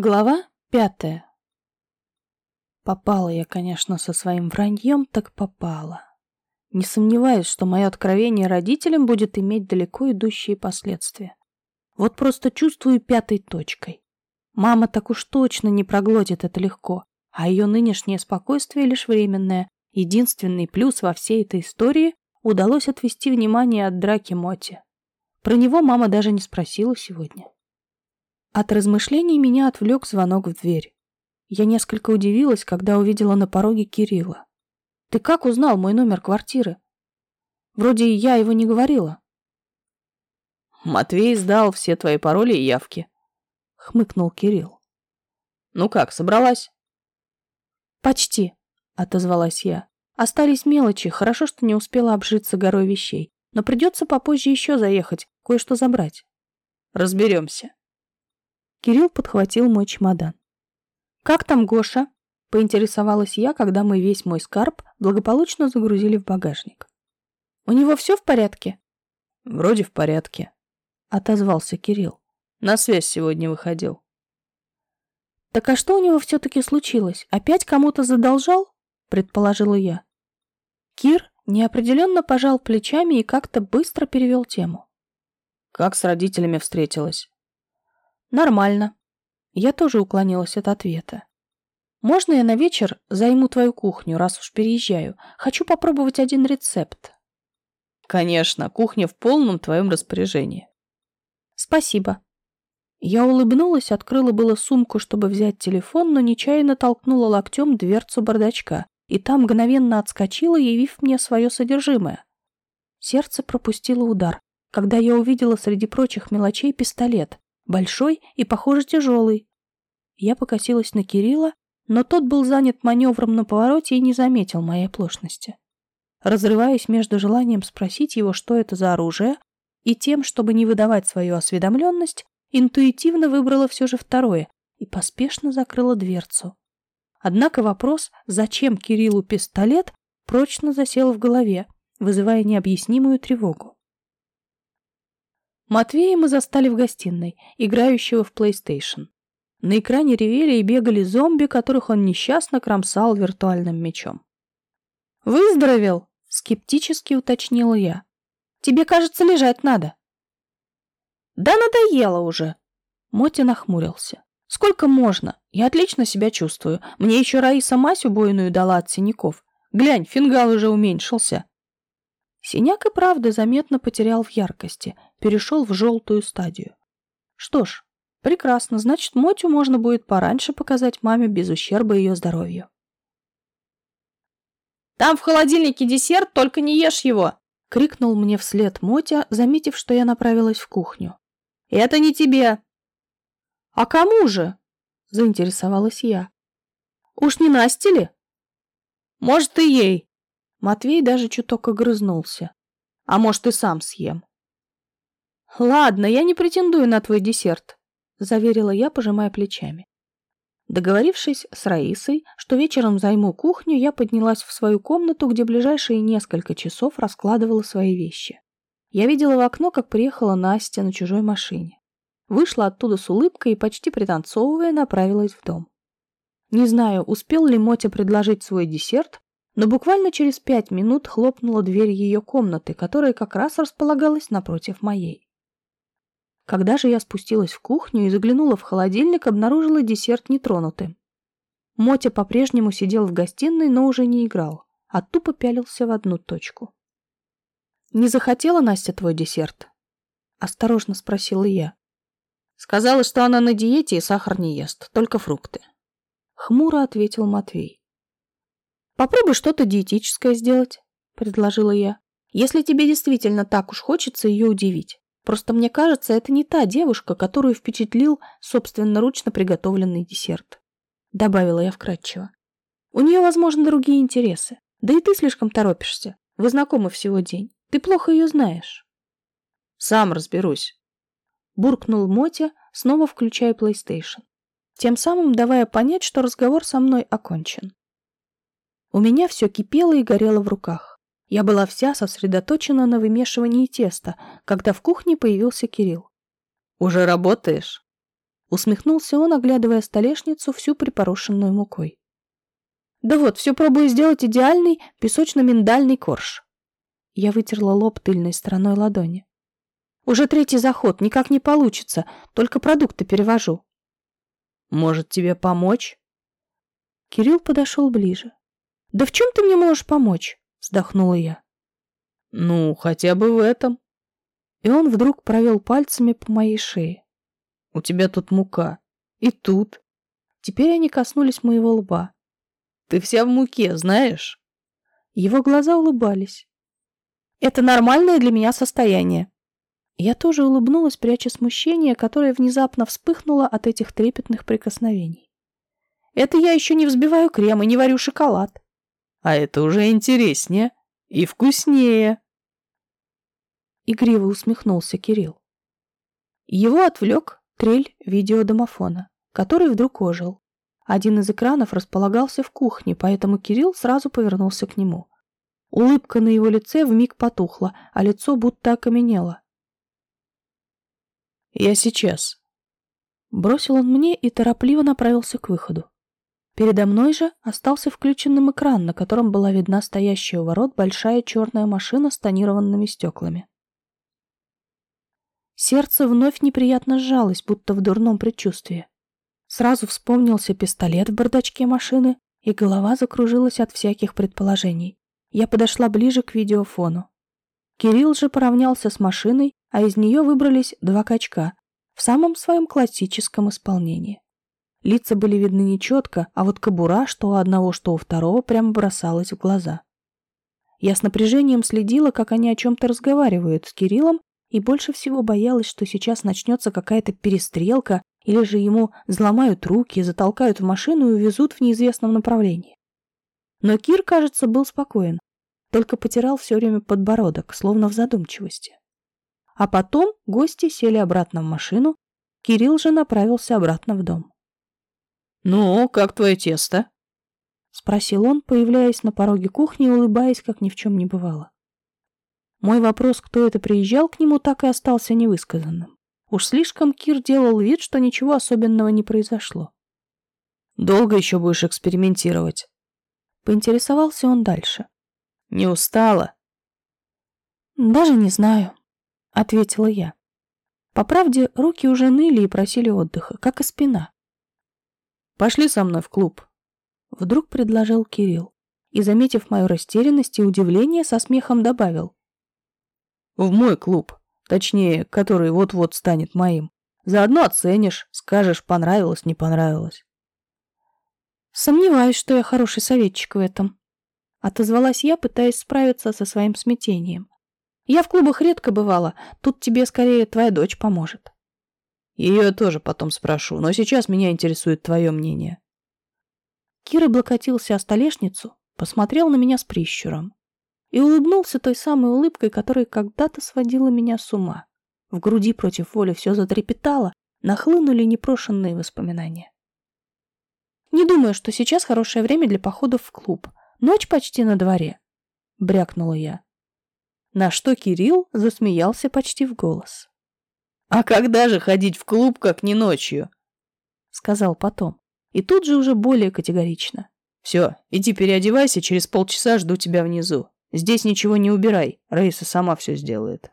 Глава пятая. Попала я, конечно, со своим враньем, так попала. Не сомневаюсь, что мое откровение родителям будет иметь далеко идущие последствия. Вот просто чувствую пятой точкой. Мама так уж точно не проглотит это легко, а ее нынешнее спокойствие лишь временное. Единственный плюс во всей этой истории удалось отвести внимание от драки Моти. Про него мама даже не спросила сегодня. От размышлений меня отвлек звонок в дверь. Я несколько удивилась, когда увидела на пороге Кирилла. «Ты как узнал мой номер квартиры?» «Вроде я его не говорила». «Матвей сдал все твои пароли и явки», — хмыкнул Кирилл. «Ну как, собралась?» «Почти», — отозвалась я. «Остались мелочи, хорошо, что не успела обжиться горой вещей, но придется попозже еще заехать, кое-что забрать». «Разберемся». Кирилл подхватил мой чемодан. «Как там Гоша?» — поинтересовалась я, когда мы весь мой скарб благополучно загрузили в багажник. «У него все в порядке?» «Вроде в порядке», — отозвался Кирилл. «На связь сегодня выходил». «Так а что у него все-таки случилось? Опять кому-то задолжал?» — предположила я. Кир неопределенно пожал плечами и как-то быстро перевел тему. «Как с родителями встретилась?» Нормально. Я тоже уклонилась от ответа. Можно я на вечер займу твою кухню, раз уж переезжаю? Хочу попробовать один рецепт. Конечно, кухня в полном твоем распоряжении. Спасибо. Я улыбнулась, открыла было сумку, чтобы взять телефон, но нечаянно толкнула локтем дверцу бардачка, и там мгновенно отскочила, явив мне свое содержимое. Сердце пропустило удар, когда я увидела среди прочих мелочей пистолет, большой и, похоже, тяжелый. Я покосилась на Кирилла, но тот был занят маневром на повороте и не заметил моей оплошности. Разрываясь между желанием спросить его, что это за оружие, и тем, чтобы не выдавать свою осведомленность, интуитивно выбрала все же второе и поспешно закрыла дверцу. Однако вопрос, зачем Кириллу пистолет, прочно засел в голове, вызывая необъяснимую тревогу. Матвея мы застали в гостиной, играющего в PlayStation. На экране ревели и бегали зомби, которых он несчастно кромсал виртуальным мечом. «Выздоровел?» — скептически уточнила я. «Тебе, кажется, лежать надо». «Да надоело уже!» Мотя нахмурился. «Сколько можно? Я отлично себя чувствую. Мне еще Раиса мазь убойную дала от синяков. Глянь, фингал уже уменьшился. Синяк и правда заметно потерял в яркости, перешел в желтую стадию. Что ж, прекрасно, значит, Мотю можно будет пораньше показать маме без ущерба ее здоровью. «Там в холодильнике десерт, только не ешь его!» — крикнул мне вслед Мотя, заметив, что я направилась в кухню. «Это не тебе!» «А кому же?» — заинтересовалась я. «Уж не Насте ли?» «Может, и ей!» Матвей даже чуток огрызнулся. А может, и сам съем. Ладно, я не претендую на твой десерт, заверила я, пожимая плечами. Договорившись с Раисой, что вечером займу кухню, я поднялась в свою комнату, где ближайшие несколько часов раскладывала свои вещи. Я видела в окно, как приехала Настя на чужой машине. Вышла оттуда с улыбкой и, почти пританцовывая, направилась в дом. Не знаю, успел ли Мотя предложить свой десерт, но буквально через пять минут хлопнула дверь ее комнаты, которая как раз располагалась напротив моей. Когда же я спустилась в кухню и заглянула в холодильник, обнаружила десерт нетронутым. Мотя по-прежнему сидел в гостиной, но уже не играл, а тупо пялился в одну точку. «Не захотела Настя твой десерт?» — осторожно спросила я. «Сказала, что она на диете и сахар не ест, только фрукты». Хмуро ответил Матвей. Попробуй что-то диетическое сделать, предложила я. Если тебе действительно так уж хочется ее удивить. Просто мне кажется, это не та девушка, которую впечатлил собственноручно приготовленный десерт. Добавила я вкратчиво. У нее, возможно, другие интересы. Да и ты слишком торопишься. Вы знакомы всего день. Ты плохо ее знаешь. Сам разберусь. Буркнул Мотя, снова включая PlayStation. Тем самым давая понять, что разговор со мной окончен. У меня все кипело и горело в руках. Я была вся сосредоточена на вымешивании теста, когда в кухне появился Кирилл. «Уже работаешь?» Усмехнулся он, оглядывая столешницу, всю припорошенную мукой. Да вот, все пробую сделать идеальный песочно-миндальный корж. Я вытерла лоб тыльной стороной ладони. Уже третий заход, никак не получится, только продукты перевожу. Может, тебе помочь? Кирилл подошел ближе. Да в чем ты мне можешь помочь? Вздохнула я. Ну, хотя бы в этом. И он вдруг провел пальцами по моей шее. У тебя тут мука. И тут. Теперь они коснулись моего лба. Ты вся в муке, знаешь? Его глаза улыбались. Это нормальное для меня состояние. Я тоже улыбнулась, пряча смущение, которое внезапно вспыхнуло от этих трепетных прикосновений. Это я еще не взбиваю крем и не варю шоколад. А это уже интереснее и вкуснее. Игриво усмехнулся Кирилл. Его отвлек трель видеодомофона, который вдруг ожил. Один из экранов располагался в кухне, поэтому Кирилл сразу повернулся к нему. Улыбка на его лице вмиг потухла, а лицо будто окаменело. «Я сейчас». Бросил он мне и торопливо направился к выходу. Передо мной же остался включенным экран, на котором была видна стоящая у ворот большая черная машина с тонированными стеклами. Сердце вновь неприятно сжалось, будто в дурном предчувствии. Сразу вспомнился пистолет в бардачке машины, и голова закружилась от всяких предположений. Я подошла ближе к видеофону. Кирилл же поравнялся с машиной, а из нее выбрались два качка в самом своем классическом исполнении. Лица были видны нечетко, а вот кобура, что у одного, что у второго, прямо бросалась в глаза. Я с напряжением следила, как они о чем-то разговаривают с Кириллом, и больше всего боялась, что сейчас начнется какая-то перестрелка, или же ему взломают руки, затолкают в машину и увезут в неизвестном направлении. Но Кир, кажется, был спокоен, только потирал все время подбородок, словно в задумчивости. А потом гости сели обратно в машину, Кирилл же направился обратно в дом. «Ну, как твое тесто?» — спросил он, появляясь на пороге кухни и улыбаясь, как ни в чем не бывало. Мой вопрос, кто это приезжал к нему, так и остался невысказанным. Уж слишком Кир делал вид, что ничего особенного не произошло. «Долго еще будешь экспериментировать?» Поинтересовался он дальше. «Не устала?» «Даже не знаю», — ответила я. По правде, руки уже ныли и просили отдыха, как и спина. «Пошли со мной в клуб», — вдруг предложил Кирилл. И, заметив мою растерянность и удивление, со смехом добавил. «В мой клуб». Точнее, который вот-вот станет моим. Заодно оценишь, скажешь, понравилось, не понравилось. Сомневаюсь, что я хороший советчик в этом. Отозвалась я, пытаясь справиться со своим смятением. Я в клубах редко бывала, тут тебе скорее твоя дочь поможет. Ее тоже потом спрошу, но сейчас меня интересует твое мнение. Кир облокотился о столешницу, посмотрел на меня с прищуром и улыбнулся той самой улыбкой, которая когда-то сводила меня с ума. В груди против воли все затрепетало, нахлынули непрошенные воспоминания. «Не думаю, что сейчас хорошее время для походов в клуб. Ночь почти на дворе», — брякнула я. На что Кирилл засмеялся почти в голос. «А когда же ходить в клуб, как не ночью?» — сказал потом. И тут же уже более категорично. «Все, иди переодевайся, через полчаса жду тебя внизу. Здесь ничего не убирай, Раиса сама все сделает.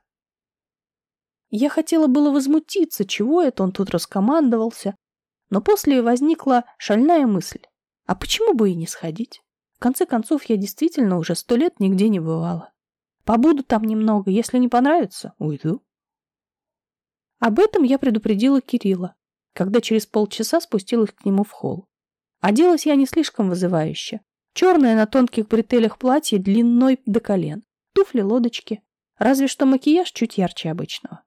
Я хотела было возмутиться, чего это он тут раскомандовался, но после возникла шальная мысль. А почему бы и не сходить? В конце концов, я действительно уже сто лет нигде не бывала. Побуду там немного, если не понравится, уйду. Об этом я предупредила Кирилла, когда через полчаса спустилась к нему в холл. Оделась я не слишком вызывающе. Черное на тонких бретелях платье длиной до колен. Туфли-лодочки. Разве что макияж чуть ярче обычного.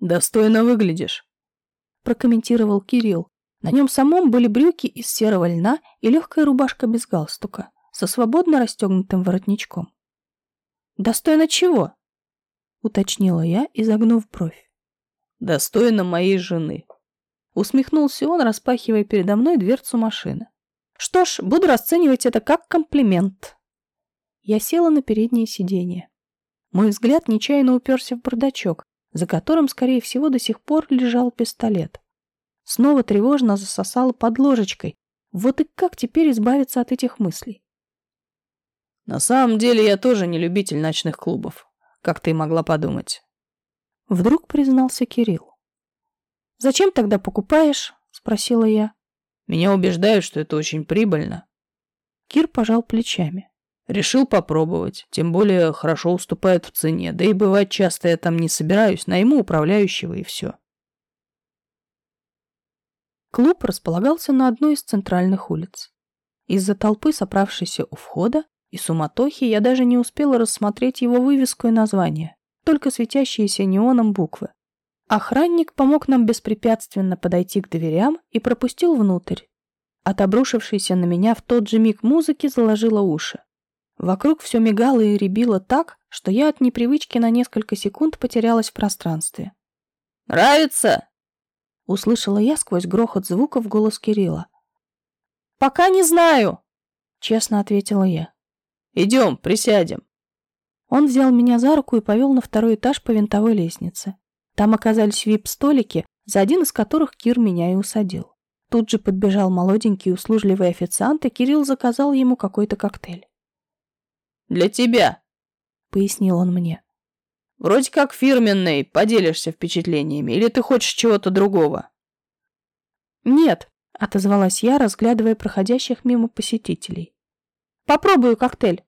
«Достойно выглядишь», — прокомментировал Кирилл. На нем самом были брюки из серого льна и легкая рубашка без галстука, со свободно расстегнутым воротничком. «Достойно чего?» — уточнила я, изогнув бровь. «Достойно моей жены», — усмехнулся он, распахивая передо мной дверцу машины. Что ж, буду расценивать это как комплимент. Я села на переднее сиденье. Мой взгляд нечаянно уперся в бардачок, за которым, скорее всего, до сих пор лежал пистолет. Снова тревожно засосала под ложечкой. Вот и как теперь избавиться от этих мыслей? На самом деле я тоже не любитель ночных клубов, как ты могла подумать. Вдруг признался Кирилл. «Зачем тогда покупаешь?» — спросила я. «Меня убеждают, что это очень прибыльно». Кир пожал плечами. Решил попробовать, тем более хорошо уступает в цене, да и бывать часто я там не собираюсь, найму управляющего и все. Клуб располагался на одной из центральных улиц. Из-за толпы, собравшейся у входа, и суматохи я даже не успела рассмотреть его вывеску и название, только светящиеся неоном буквы. Охранник помог нам беспрепятственно подойти к дверям и пропустил внутрь. От обрушившейся на меня в тот же миг музыки заложило уши. Вокруг все мигало и рябило так, что я от непривычки на несколько секунд потерялась в пространстве. «Нравится?» — услышала я сквозь грохот звуков голос Кирилла. «Пока не знаю», — честно ответила я. «Идем, присядем». Он взял меня за руку и повел на второй этаж по винтовой лестнице. Там оказались вип-столики, за один из которых Кир меня и усадил. Тут же подбежал молоденький услужливый официант, и Кирилл заказал ему какой-то коктейль. «Для тебя», — пояснил он мне. «Вроде как фирменный, поделишься впечатлениями, или ты хочешь чего-то другого?» «Нет», — отозвалась я, разглядывая проходящих мимо посетителей. «Попробую коктейль».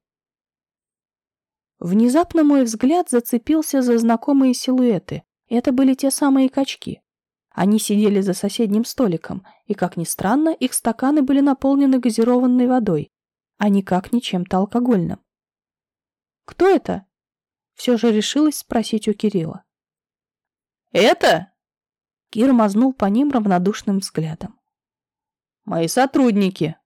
Внезапно мой взгляд зацепился за знакомые силуэты. Это были те самые качки. Они сидели за соседним столиком, и, как ни странно, их стаканы были наполнены газированной водой, а никак не чем-то алкогольным. «Кто это?» Все же решилась спросить у Кирилла. «Это?» Кир мазнул по ним равнодушным взглядом. «Мои сотрудники».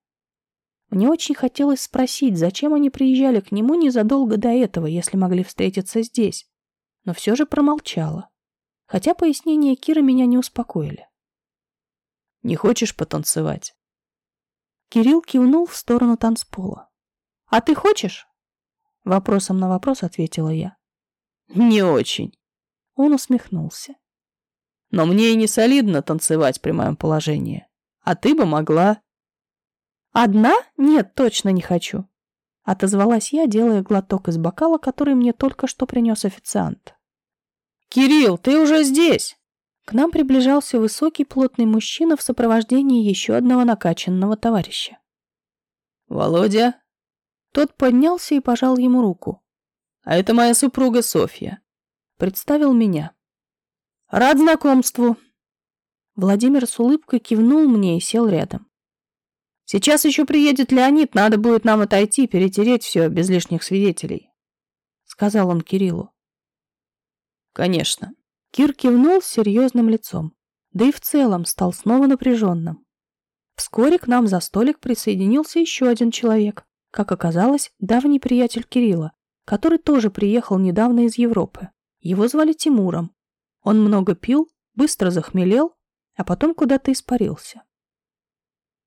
Мне очень хотелось спросить, зачем они приезжали к нему незадолго до этого, если могли встретиться здесь, но все же промолчала. Хотя пояснения Кира меня не успокоили. «Не хочешь потанцевать?» Кирилл кивнул в сторону танцпола. «А ты хочешь?» Вопросом на вопрос ответила я. «Не очень». Он усмехнулся. «Но мне и не солидно танцевать при моем положении. А ты бы могла...» «Одна? Нет, точно не хочу», — отозвалась я, делая глоток из бокала, который мне только что принес официант. «Кирилл, ты уже здесь!» К нам приближался высокий плотный мужчина в сопровождении еще одного накачанного товарища. «Володя?» Тот поднялся и пожал ему руку. «А это моя супруга Софья». Представил меня. «Рад знакомству». Владимир с улыбкой кивнул мне и сел рядом. «Сейчас еще приедет Леонид, надо будет нам отойти, перетереть все без лишних свидетелей», — сказал он Кириллу. «Конечно». Кир кивнул серьезным лицом, да и в целом стал снова напряженным. Вскоре к нам за столик присоединился еще один человек, как оказалось, давний приятель Кирилла, который тоже приехал недавно из Европы. Его звали Тимуром. Он много пил, быстро захмелел, а потом куда-то испарился.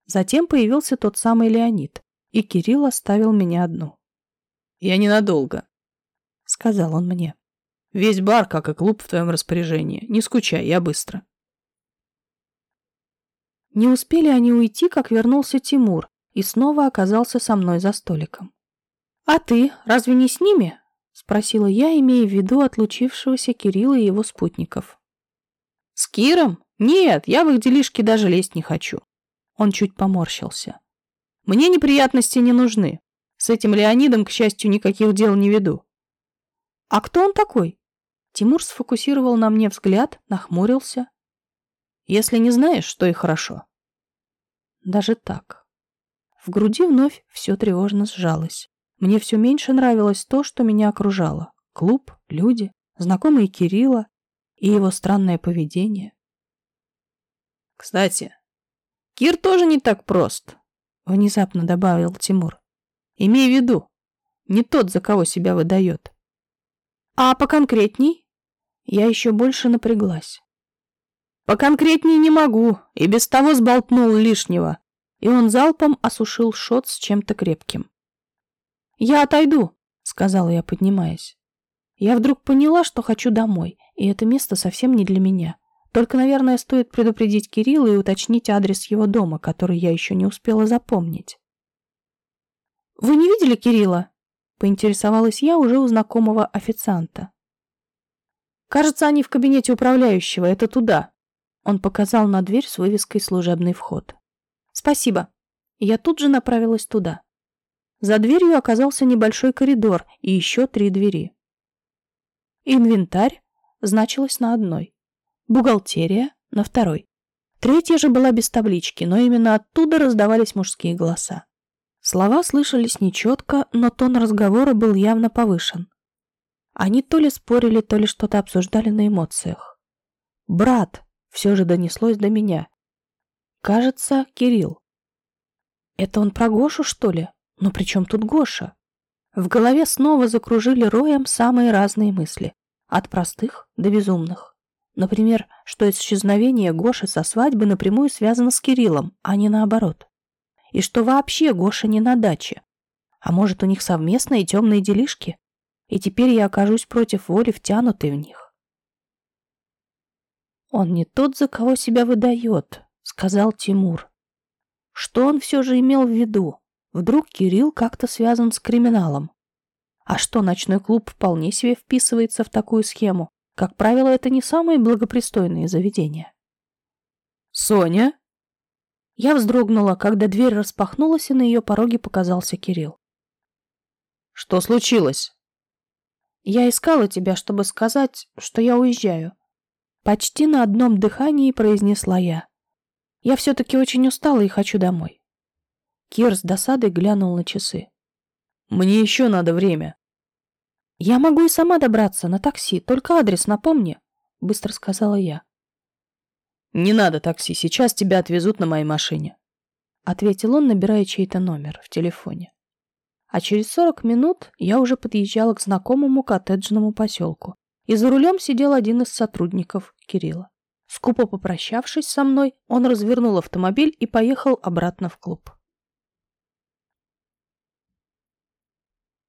Затем появился тот самый Леонид, и Кирилл оставил меня одну. «Я ненадолго», — сказал он мне. Весь бар, как и клуб, в твоем распоряжении. Не скучай, я быстро. Не успели они уйти, как вернулся Тимур и снова оказался со мной за столиком. «А ты разве не с ними?» — спросила я, имея в виду отлучившегося Кирилла и его спутников. «С Киром? Нет, я в их делишки даже лезть не хочу». Он чуть поморщился. «Мне неприятности не нужны. С этим Леонидом, к счастью, никаких дел не веду». «А кто он такой?» Тимур сфокусировал на мне взгляд, нахмурился. «Если не знаешь, то и хорошо». Даже так. В груди вновь все тревожно сжалось. Мне все меньше нравилось то, что меня окружало. Клуб, люди, знакомые Кирилла и его странное поведение. «Кстати, Кир тоже не так прост», — внезапно добавил Тимур. «Имей в виду, не тот, за кого себя выдает». «А поконкретней?» Я еще больше напряглась. Поконкретнее не могу, и без того сболтнул лишнего. И он залпом осушил шот с чем-то крепким. «Я отойду», — сказала я, поднимаясь. Я вдруг поняла, что хочу домой, и это место совсем не для меня. Только, наверное, стоит предупредить Кирилла и уточнить адрес его дома, который я еще не успела запомнить. «Вы не видели Кирилла?» — поинтересовалась я уже у знакомого официанта. «Кажется, они в кабинете управляющего. Это туда». Он показал на дверь с вывеской «Служебный вход». «Спасибо». Я тут же направилась туда. За дверью оказался небольшой коридор и еще три двери. Инвентарь значилось на одной. Бухгалтерия на второй. Третья же была без таблички, но именно оттуда раздавались мужские голоса. Слова слышались нечетко, но тон разговора был явно повышен. Они то ли спорили, то ли что-то обсуждали на эмоциях. «Брат!» — все же донеслось до меня. «Кажется, Кирилл». «Это он про Гошу, что ли? Но при чем тут Гоша?» В голове снова закружили роем самые разные мысли. От простых до безумных. Например, что исчезновение Гоши со свадьбы напрямую связано с Кириллом, а не наоборот. И что вообще Гоша не на даче. А может, у них совместные темные делишки? И теперь я окажусь против воли втянутой в них. «Он не тот, за кого себя выдает», — сказал Тимур. Что он все же имел в виду? Вдруг Кирилл как-то связан с криминалом? А что, ночной клуб вполне себе вписывается в такую схему? Как правило, это не самые благопристойные заведения. «Соня?» Я вздрогнула, когда дверь распахнулась, и на ее пороге показался Кирилл. «Что случилось?» «Я искала тебя, чтобы сказать, что я уезжаю». Почти на одном дыхании произнесла я. «Я все-таки очень устала и хочу домой». Кир с досадой глянул на часы. «Мне еще надо время». «Я могу и сама добраться на такси, только адрес напомни», — быстро сказала я. «Не надо такси, сейчас тебя отвезут на моей машине», — ответил он, набирая чей-то номер в телефоне. А через сорок минут я уже подъезжала к знакомому коттеджному поселку, и за рулем сидел один из сотрудников Кирилла. Скупо попрощавшись со мной, он развернул автомобиль и поехал обратно в клуб.